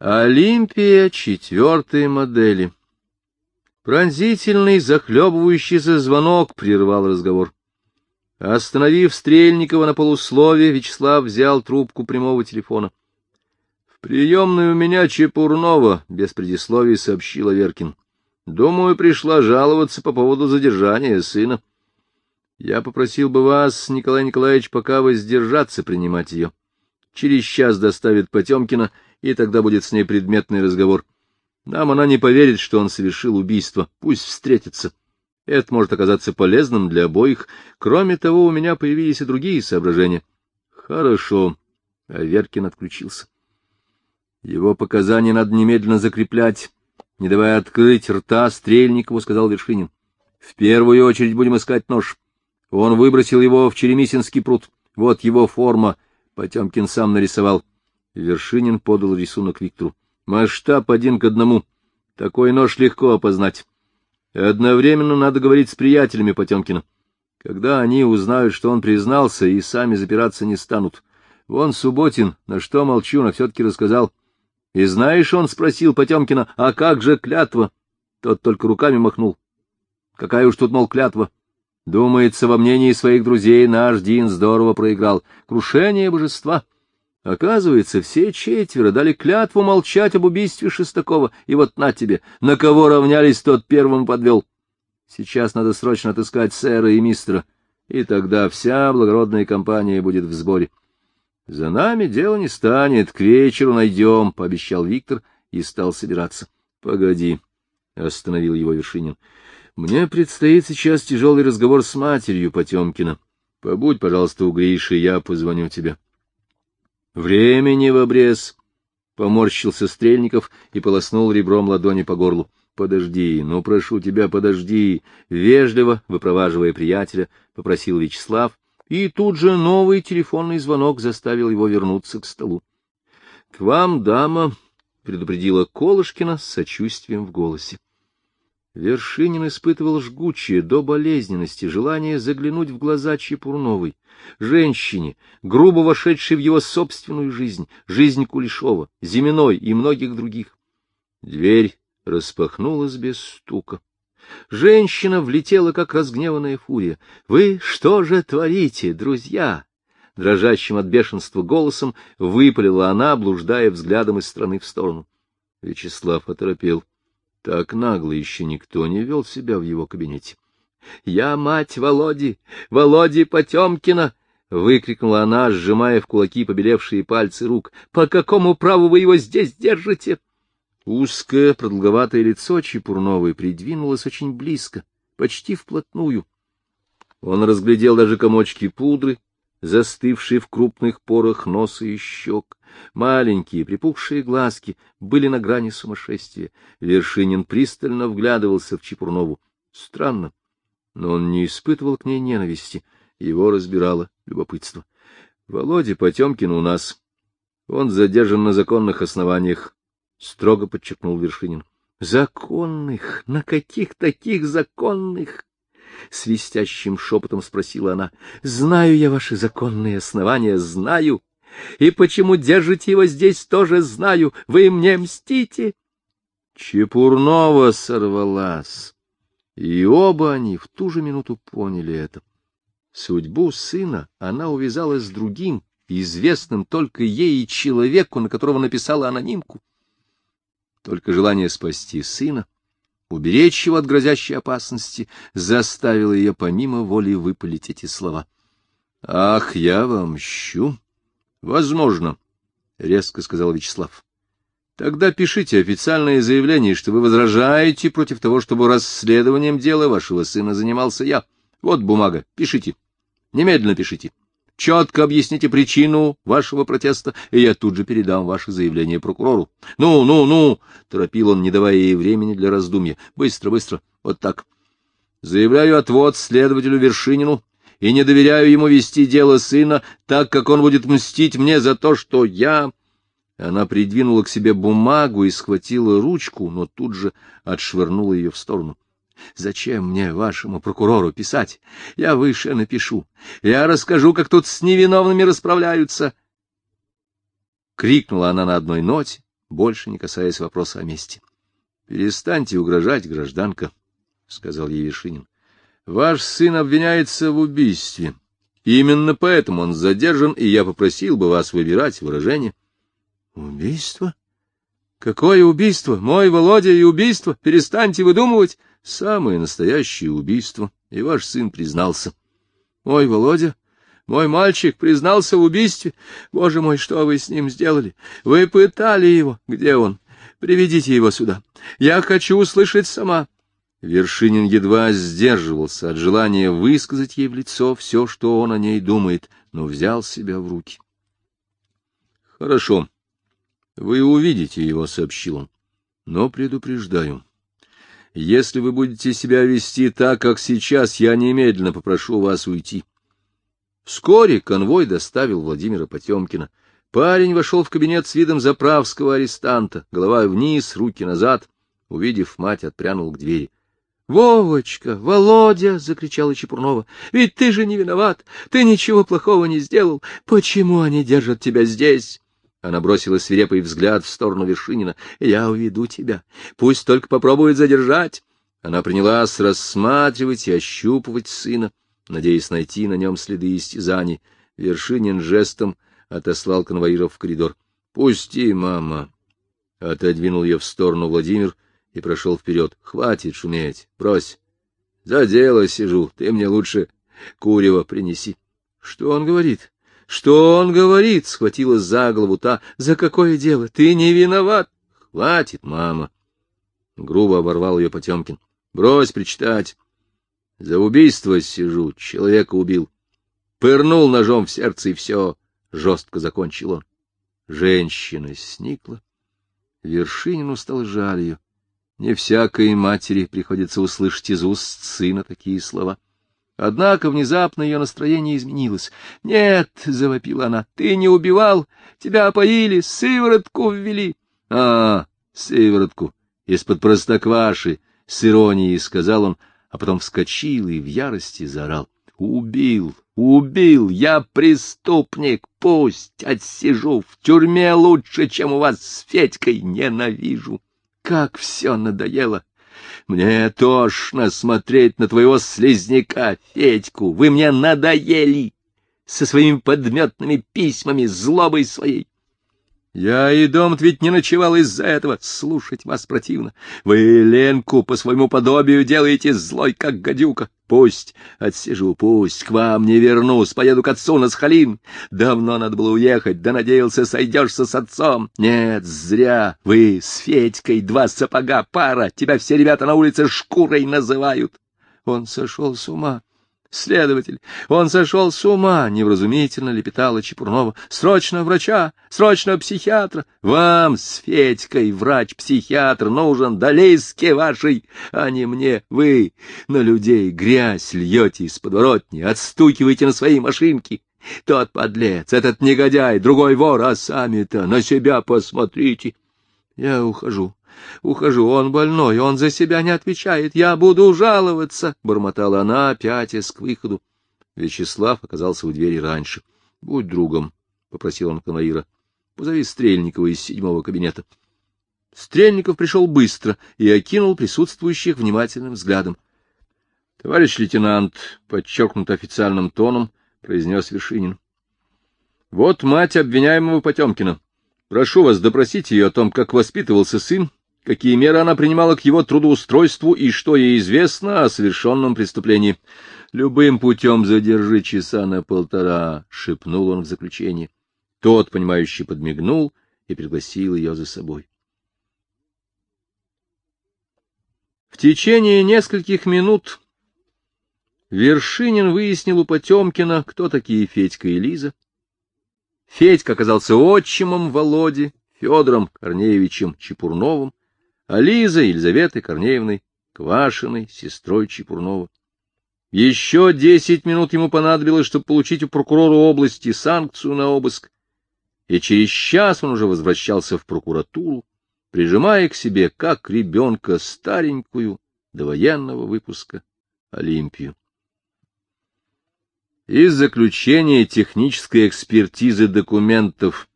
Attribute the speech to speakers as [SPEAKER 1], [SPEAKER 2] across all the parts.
[SPEAKER 1] Олимпия четвертой модели. Пронзительный, захлебывающийся звонок прервал разговор. Остановив Стрельникова на полуслове, Вячеслав взял трубку прямого телефона. — В приемной у меня Чепурнова, — без предисловий сообщила Веркин. — Думаю, пришла жаловаться по поводу задержания сына. Я попросил бы вас, Николай Николаевич, пока воздержаться принимать ее. Через час доставит Потемкина, и тогда будет с ней предметный разговор. Нам она не поверит, что он совершил убийство. Пусть встретится. Это может оказаться полезным для обоих. Кроме того, у меня появились и другие соображения. Хорошо. Аверкин отключился. Его показания надо немедленно закреплять. Не давая открыть рта Стрельникову, сказал Вершинин. В первую очередь будем искать нож. Он выбросил его в Черемисинский пруд. Вот его форма. Потемкин сам нарисовал. Вершинин подал рисунок Виктору. Масштаб один к одному. Такой нож легко опознать. Одновременно надо говорить с приятелями Потемкина. Когда они узнают, что он признался, и сами запираться не станут. Вон Субботин, на что молчу, но все-таки рассказал. И знаешь, он спросил Потемкина, а как же клятва? Тот только руками махнул. Какая уж тут, мол, клятва? Думается, во мнении своих друзей наш Дин здорово проиграл. Крушение божества. Оказывается, все четверо дали клятву молчать об убийстве Шестакова, и вот на тебе, на кого равнялись, тот первым подвел. Сейчас надо срочно отыскать сэра и мистера, и тогда вся благородная компания будет в сборе. — За нами дело не станет, к вечеру найдем, — пообещал Виктор и стал собираться. — Погоди, — остановил его Вершинин. — Мне предстоит сейчас тяжелый разговор с матерью Потемкина. Побудь, пожалуйста, у Гриши, я позвоню тебе. — Времени в обрез! — поморщился Стрельников и полоснул ребром ладони по горлу. — Подожди, ну, прошу тебя, подожди! — вежливо, выпроваживая приятеля, попросил Вячеслав, и тут же новый телефонный звонок заставил его вернуться к столу. — К вам, дама! — предупредила Колышкина с сочувствием в голосе. Вершинин испытывал жгучее до болезненности желание заглянуть в глаза Чепурновой, женщине, грубо вошедшей в его собственную жизнь, жизнь Кулешова, Зиминой и многих других. Дверь распахнулась без стука. Женщина влетела, как разгневанная фурия. — Вы что же творите, друзья? Дрожащим от бешенства голосом выпалила она, блуждая взглядом из стороны в сторону. Вячеслав оторопел. Так нагло еще никто не вел себя в его кабинете. — Я мать Володи, Володи Потемкина! — выкрикнула она, сжимая в кулаки побелевшие пальцы рук. — По какому праву вы его здесь держите? Узкое, продолговатое лицо Чепурновой придвинулось очень близко, почти вплотную. Он разглядел даже комочки пудры, застывшие в крупных порах носа и щек. Маленькие припухшие глазки были на грани сумасшествия. Вершинин пристально вглядывался в Чепурнову. Странно, но он не испытывал к ней ненависти. Его разбирало любопытство. — Володя Потемкин у нас. Он задержан на законных основаниях, — строго подчеркнул Вершинин. — Законных? На каких таких законных? — свистящим шепотом спросила она. — Знаю я ваши законные основания, знаю. И почему держите его здесь, тоже знаю. Вы мне мстите. Чепурнова сорвалась. И оба они в ту же минуту поняли это. Судьбу сына она увязала с другим, известным только ей и человеку, на которого написала анонимку. Только желание спасти сына — уберечь его от грозящей опасности, заставило ее помимо воли выпалить эти слова. — Ах, я вам щу! — Возможно, — резко сказал Вячеслав. — Тогда пишите официальное заявление, что вы возражаете против того, чтобы расследованием дела вашего сына занимался я. Вот бумага, пишите. Немедленно пишите. — Четко объясните причину вашего протеста, и я тут же передам ваше заявление прокурору. Ну, ну, ну, торопил он, не давая ей времени для раздумья. Быстро, быстро, вот так. Заявляю отвод следователю Вершинину и не доверяю ему вести дело сына, так как он будет мстить мне за то, что я... Она придвинула к себе бумагу и схватила ручку, но тут же отшвырнула ее в сторону. Зачем мне, вашему прокурору, писать? Я выше напишу. Я расскажу, как тут с невиновными расправляются. Крикнула она на одной ноте, больше не касаясь вопроса о мести. — Перестаньте угрожать, гражданка, — сказал ей Вершинин. — Ваш сын обвиняется в убийстве. Именно поэтому он задержан, и я попросил бы вас выбирать выражение. — Убийство? Какое убийство? Мой Володя и убийство? Перестаньте выдумывать. Самое настоящее убийство. И ваш сын признался. Мой Володя, мой мальчик признался в убийстве. Боже мой, что вы с ним сделали? Вы пытали его. Где он? Приведите его сюда. Я хочу услышать сама. Вершинин едва сдерживался от желания высказать ей в лицо все, что он о ней думает, но взял себя в руки. — Хорошо, вы увидите его, — сообщил он. Но предупреждаю. Если вы будете себя вести так, как сейчас, я немедленно попрошу вас уйти. Вскоре конвой доставил Владимира Потемкина. Парень вошел в кабинет с видом заправского арестанта, голова вниз, руки назад. Увидев мать, отпрянул к двери. — Вовочка, Володя! — закричала Чепурнова. — Ведь ты же не виноват, ты ничего плохого не сделал. Почему они держат тебя здесь? Она бросила свирепый взгляд в сторону Вершинина. — Я уведу тебя. Пусть только попробует задержать. Она принялась рассматривать и ощупывать сына, надеясь найти на нем следы истязаний. Вершинин жестом отослал конвоиров в коридор. — Пусти, мама! — отодвинул ее в сторону Владимир и прошел вперед. — Хватит шуметь, брось. За дело сижу, ты мне лучше курева принеси. — Что он говорит? — Что он говорит? — схватила за голову та. — За какое дело? Ты не виноват. — Хватит, мама. Грубо оборвал ее Потемкин. — Брось причитать. За убийство сижу, человека убил. Пырнул ножом в сердце, и все. Жестко закончил он. Женщина сникла. Вершинину стало жаль ее. Не всякой матери приходится услышать из уст сына такие слова. Однако внезапно ее настроение изменилось. — Нет, — завопила она, — ты не убивал, тебя опоили, сыворотку ввели. — А, сыворотку, из-под простокваши, — с иронией сказал он, а потом вскочил и в ярости заорал. — Убил, убил, я преступник, пусть отсижу в тюрьме лучше, чем у вас с Федькой, ненавижу. Как все надоело! Мне тошно смотреть на твоего слизняка, Федьку. Вы мне надоели со своими подметными письмами, злобой своей. Я и дом ведь не ночевал из-за этого. Слушать вас противно. Вы Ленку по своему подобию делаете злой, как гадюка. Пусть отсижу, пусть к вам не вернусь, поеду к отцу на Схалин. Давно надо было уехать, да надеялся, сойдешься с отцом. Нет, зря. Вы с Федькой два сапога пара. Тебя все ребята на улице шкурой называют. Он сошел с ума. Следователь, он сошел с ума, невразумительно лепетала Чепурнова. Срочно врача, срочно психиатра. Вам с Федькой врач-психиатр нужен, да лиски вашей, а не мне. Вы на людей грязь льете из подворотни, отстукиваете на свои машинки. Тот подлец, этот негодяй, другой вор, а сами-то на себя посмотрите. Я ухожу, Ухожу, он больной, он за себя не отвечает, я буду жаловаться, — бормотала она, пятясь к выходу. Вячеслав оказался у двери раньше. — Будь другом, — попросил он конвоира. — Позови Стрельникова из седьмого кабинета. Стрельников пришел быстро и окинул присутствующих внимательным взглядом. — Товарищ лейтенант, — подчеркнуто официальным тоном, — произнес Вершинин. — Вот мать обвиняемого Потемкина. Прошу вас допросить ее о том, как воспитывался сын, какие меры она принимала к его трудоустройству и что ей известно о совершенном преступлении. «Любым путем задержи часа на полтора», — шепнул он в заключении. Тот, понимающий, подмигнул и пригласил ее за собой. В течение нескольких минут Вершинин выяснил у Потемкина, кто такие Федька и Лиза. Федька оказался отчимом Володи, Федором Корнеевичем Чепурновым, а Лиза Елизаветой Корнеевной Квашиной, сестрой Чепурнова. Еще десять минут ему понадобилось, чтобы получить у прокурора области санкцию на обыск, и через час он уже возвращался в прокуратуру, прижимая к себе, как ребенка, старенькую, до выпуска, Олимпию. Из заключения технической экспертизы документов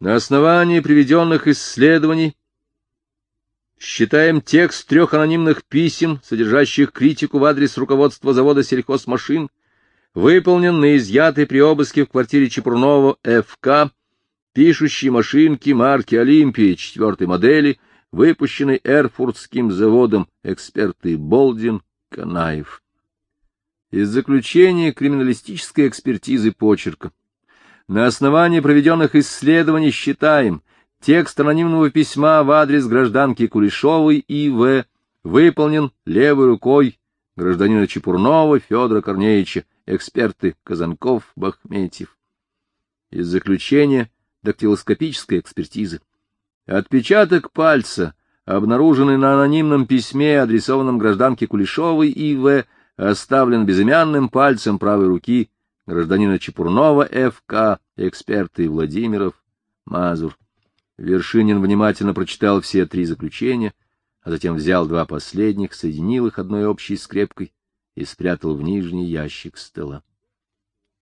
[SPEAKER 1] На основании приведенных исследований считаем текст трех анонимных писем, содержащих критику в адрес руководства завода сельхозмашин, выполнен на изъятой при обыске в квартире Чепурнова ФК, пишущей машинки марки «Олимпия» четвертой модели, выпущенной Эрфуртским заводом эксперты Болдин, Канаев. Из заключения криминалистической экспертизы почерка. На основании проведенных исследований считаем текст анонимного письма в адрес гражданки Кулешовой И.В. выполнен левой рукой гражданина Чепурнова Федора Корнеевича, эксперты Казанков, Бахметьев. Из заключения дактилоскопической экспертизы. Отпечаток пальца, обнаруженный на анонимном письме, адресованном гражданке Кулешовой И.В., оставлен безымянным пальцем правой руки гражданина Чепурнова Ф.К., эксперты Владимиров, Мазур. Вершинин внимательно прочитал все три заключения, а затем взял два последних, соединил их одной общей скрепкой и спрятал в нижний ящик стола.